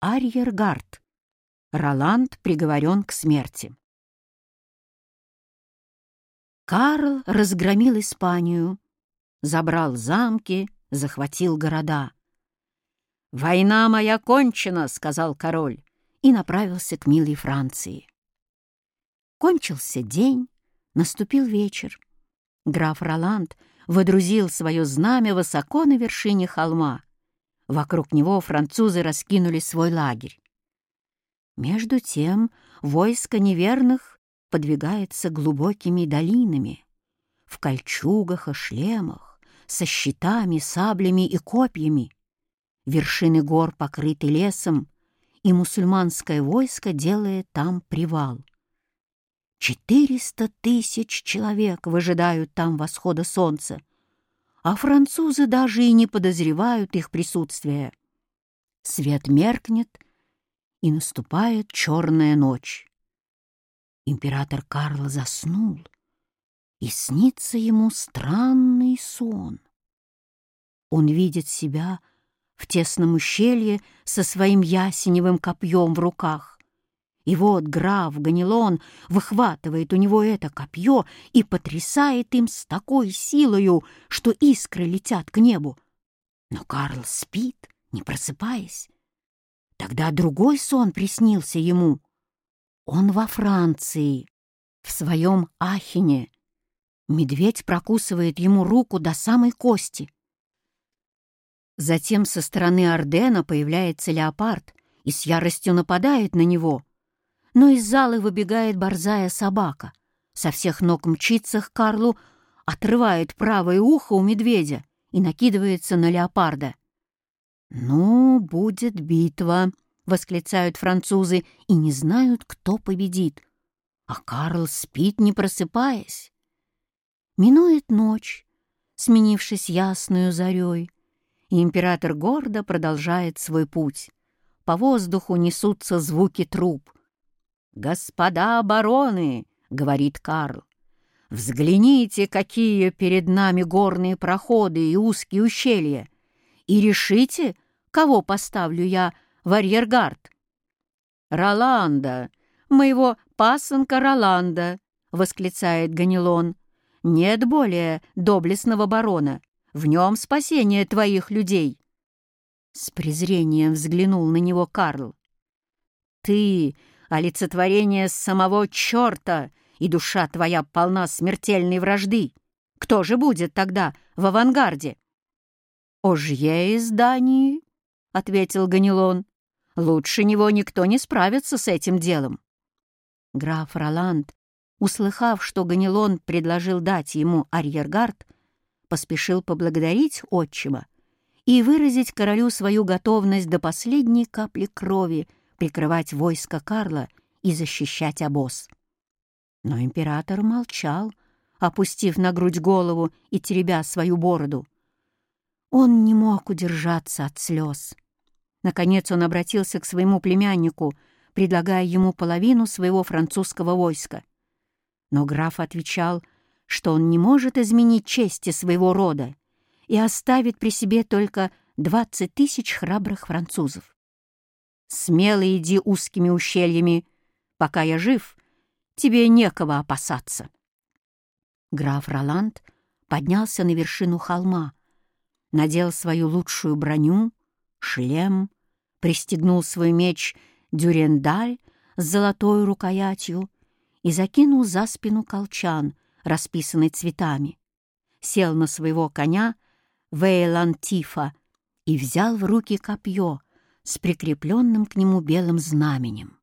арьергард. Роланд приговорен к смерти. Карл разгромил Испанию, забрал замки, захватил города. «Война моя кончена», — сказал король, и направился к милой Франции. Кончился день, наступил вечер. Граф Роланд водрузил свое знамя высоко на вершине холма. Вокруг него французы раскинули свой лагерь. Между тем войско неверных подвигается глубокими долинами, в кольчугах и шлемах, со щитами, саблями и копьями. Вершины гор покрыты лесом, и мусульманское войско делает там привал. Четыреста тысяч человек выжидают там восхода солнца, а французы даже и не подозревают их присутствия. Свет меркнет, и наступает черная ночь. Император Карл заснул, и снится ему странный сон. Он видит себя в тесном ущелье со своим ясеневым копьем в руках. И вот граф Ганилон выхватывает у него это копье и потрясает им с такой силою, что искры летят к небу. Но Карл спит, не просыпаясь. Тогда другой сон приснился ему. Он во Франции, в своем Ахине. Медведь прокусывает ему руку до самой кости. Затем со стороны Ордена появляется леопард и с яростью нападает на него — но из зала выбегает борзая собака. Со всех ног мчится к Карлу, отрывает правое ухо у медведя и накидывается на леопарда. «Ну, будет битва», — восклицают французы и не знают, кто победит. А Карл спит, не просыпаясь. Минует ночь, сменившись ясную зарей, и император гордо продолжает свой путь. По воздуху несутся звуки труб. «Господа бароны!» — говорит Карл. «Взгляните, какие перед нами горные проходы и узкие ущелья, и решите, кого поставлю я в арьергард». «Роланда, моего пасынка Роланда!» — восклицает Ганилон. «Нет более доблестного барона. В нем спасение твоих людей». С презрением взглянул на него Карл. «Ты олицетворение самого черта, и душа твоя полна смертельной вражды. Кто же будет тогда в авангарде?» «Ожье из Дании», — ответил Ганилон. «Лучше него никто не справится с этим делом». Граф Роланд, услыхав, что Ганилон предложил дать ему арьергард, поспешил поблагодарить отчима и выразить королю свою готовность до последней капли крови прикрывать войско Карла и защищать обоз. Но император молчал, опустив на грудь голову и теребя свою бороду. Он не мог удержаться от слез. Наконец он обратился к своему племяннику, предлагая ему половину своего французского войска. Но граф отвечал, что он не может изменить чести своего рода и оставит при себе только двадцать тысяч храбрых французов. Смело иди узкими ущельями. Пока я жив, тебе некого опасаться. Граф Роланд поднялся на вершину холма, надел свою лучшую броню, шлем, пристегнул свой меч дюрендаль с золотой рукоятью и закинул за спину колчан, расписанный цветами. Сел на своего коня Вейлантифа и взял в руки копье — с прикрепленным к нему белым знаменем.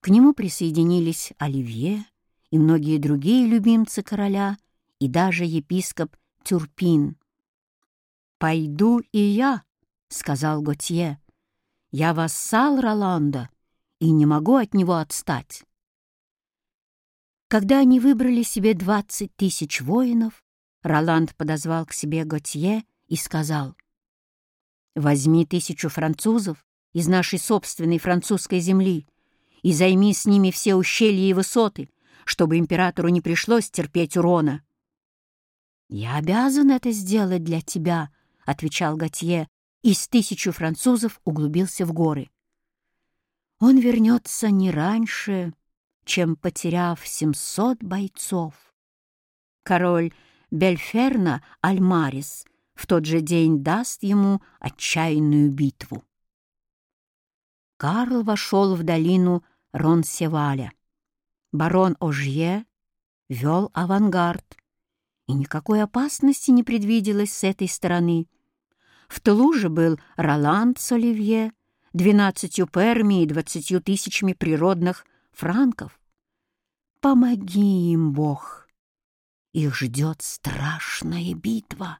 К нему присоединились Оливье и многие другие любимцы короля и даже епископ Тюрпин. «Пойду и я», — сказал Готье. «Я вассал Роланда и не могу от него отстать». Когда они выбрали себе двадцать тысяч воинов, Роланд подозвал к себе Готье и сказал, Возьми тысячу французов из нашей собственной французской земли и займи с ними все ущелья и высоты, чтобы императору не пришлось терпеть урона. «Я обязан это сделать для тебя», — отвечал Готье, и с тысячу французов углубился в горы. Он вернется не раньше, чем потеряв семьсот бойцов. Король Бельферна Альмарис в тот же день даст ему отчаянную битву. Карл вошел в долину Ронсеваля. Барон Ожье вел авангард, и никакой опасности не предвиделось с этой стороны. В тылу же был Роланд с Оливье, двенадцатью перми и двадцатью тысячами природных франков. Помоги им, Бог! Их ждет страшная битва.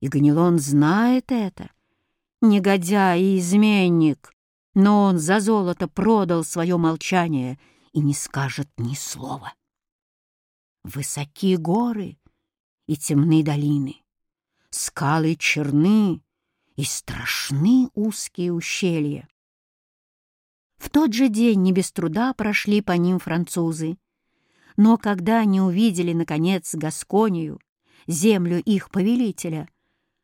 И Ганилон знает это. Негодяй и изменник. Но он за золото продал свое молчание и не скажет ни слова. Высокие горы и темные долины, скалы черны и страшны узкие ущелья. В тот же день не без труда прошли по ним французы. Но когда они увидели, наконец, Гасконию, землю их повелителя,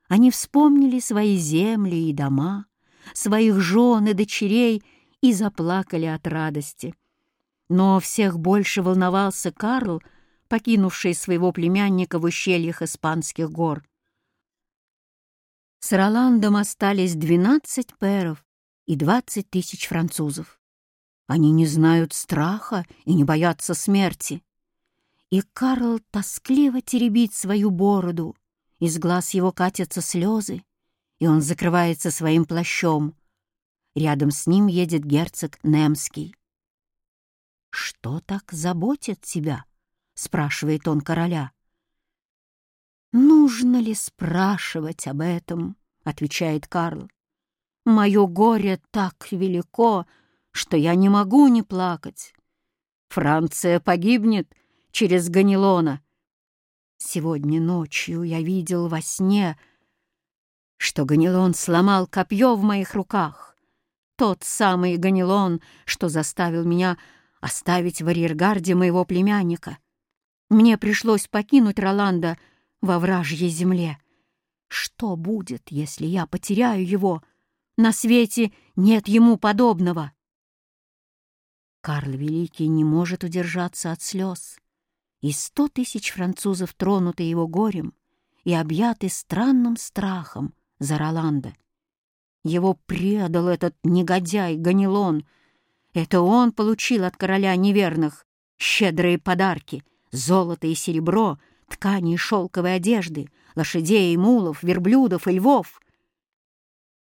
они вспомнили свои земли и дома, своих жен и дочерей и заплакали от радости. Но всех больше волновался Карл, покинувший своего племянника в ущельях Испанских гор. С Роландом остались двенадцать перов и двадцать тысяч французов. Они не знают страха и не боятся смерти. И Карл тоскливо теребит свою бороду, из глаз его катятся слезы, и он закрывается своим плащом. Рядом с ним едет герцог Немский. «Что так заботит тебя?» — спрашивает он короля. «Нужно ли спрашивать об этом?» — отвечает Карл. «Мое горе так велико, что я не могу не плакать. Франция погибнет через Ганилона. Сегодня ночью я видел во сне, что Ганилон сломал копье в моих руках. Тот самый Ганилон, что заставил меня оставить в арьергарде моего племянника. Мне пришлось покинуть Роланда во вражьей земле. Что будет, если я потеряю его? На свете нет ему подобного. Карл Великий не может удержаться от слез, и сто тысяч французов тронуты его горем и объяты странным страхом за Роланда. Его предал этот негодяй Ганилон. Это он получил от короля неверных щедрые подарки — Золото и серебро, ткани и шелковой одежды, лошадей и мулов, верблюдов и львов.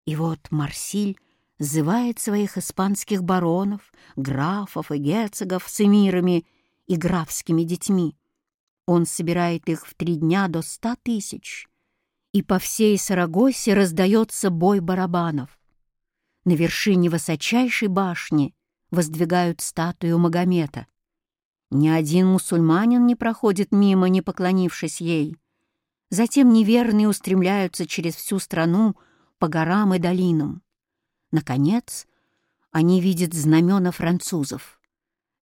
И вот Марсиль зывает своих испанских баронов, графов и герцогов с эмирами и графскими детьми. Он собирает их в три дня до ста тысяч, и по всей Сарагосе раздается бой барабанов. На вершине высочайшей башни воздвигают статую Магомета. Ни один мусульманин не проходит мимо, не поклонившись ей. Затем неверные устремляются через всю страну по горам и долинам. Наконец, они видят знамена французов.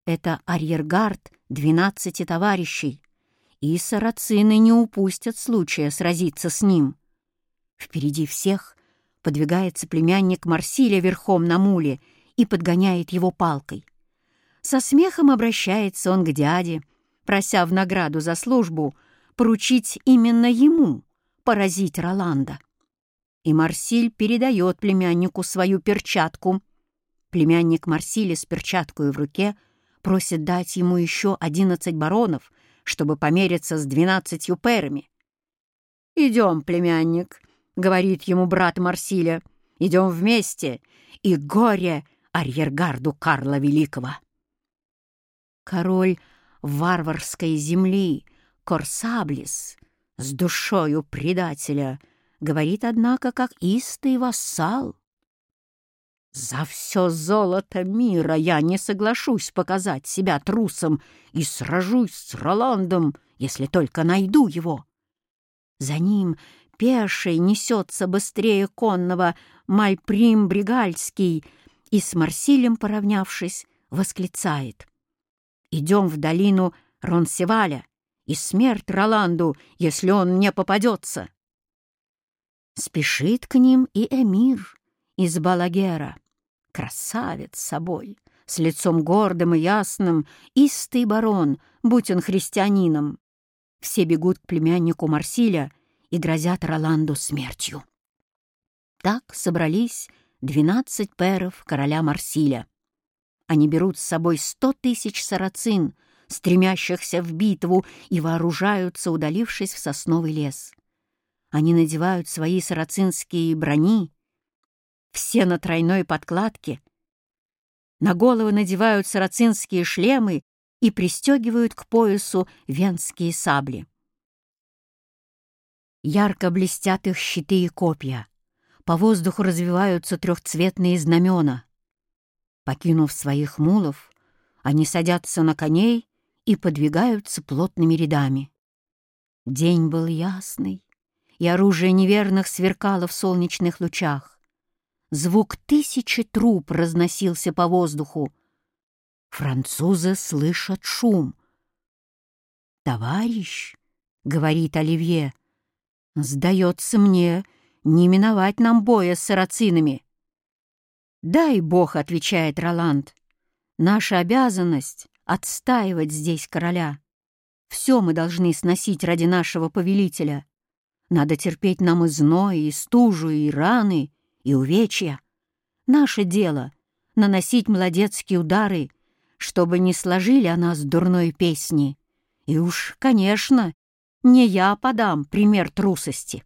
Это арьергард двенадцати товарищей, и сарацины не упустят случая сразиться с ним. Впереди всех подвигается племянник Марсиля верхом на муле и подгоняет его палкой. Со смехом обращается он к дяде, прося в награду за службу поручить именно ему поразить Роланда. И Марсиль передает племяннику свою перчатку. Племянник Марсиля с перчаткой в руке просит дать ему еще одиннадцать баронов, чтобы помериться с двенадцатью перами. «Идем, племянник», — говорит ему брат Марсиля, — «идем вместе, и горе арьергарду Карла Великого». Король варварской земли, Корсаблис, с душою предателя, говорит, однако, как истый вассал. «За все золото мира я не соглашусь показать себя трусом и сражусь с Роландом, если только найду его». За ним пеший несется быстрее конного Мальприм Бригальский и с Марсилем, поравнявшись, восклицает — Идем в долину Ронсеваля, и смерть Роланду, если он мне попадется. Спешит к ним и эмир из Балагера, Красавец собой, с лицом гордым и ясным, истый барон, будь он христианином. Все бегут к племяннику Марсиля и грозят Роланду смертью. Так собрались двенадцать перов короля Марсиля. Они берут с собой сто тысяч сарацин, стремящихся в битву, и вооружаются, удалившись в сосновый лес. Они надевают свои сарацинские брони, все на тройной подкладке, на головы надевают сарацинские шлемы и пристегивают к поясу венские сабли. Ярко блестят их щиты и копья. По воздуху развиваются трехцветные знамена. Покинув своих мулов, они садятся на коней и подвигаются плотными рядами. День был ясный, и оружие неверных сверкало в солнечных лучах. Звук тысячи труп разносился по воздуху. Французы слышат шум. «Товарищ», — говорит Оливье, — «сдается мне, не миновать нам боя с сарацинами». «Дай Бог», — отвечает Роланд, — «наша обязанность — отстаивать здесь короля. Все мы должны сносить ради нашего повелителя. Надо терпеть нам и зной, и стужу, и раны, и увечья. Наше дело — наносить молодецкие удары, чтобы не сложили о нас дурной песни. И уж, конечно, не я подам пример трусости.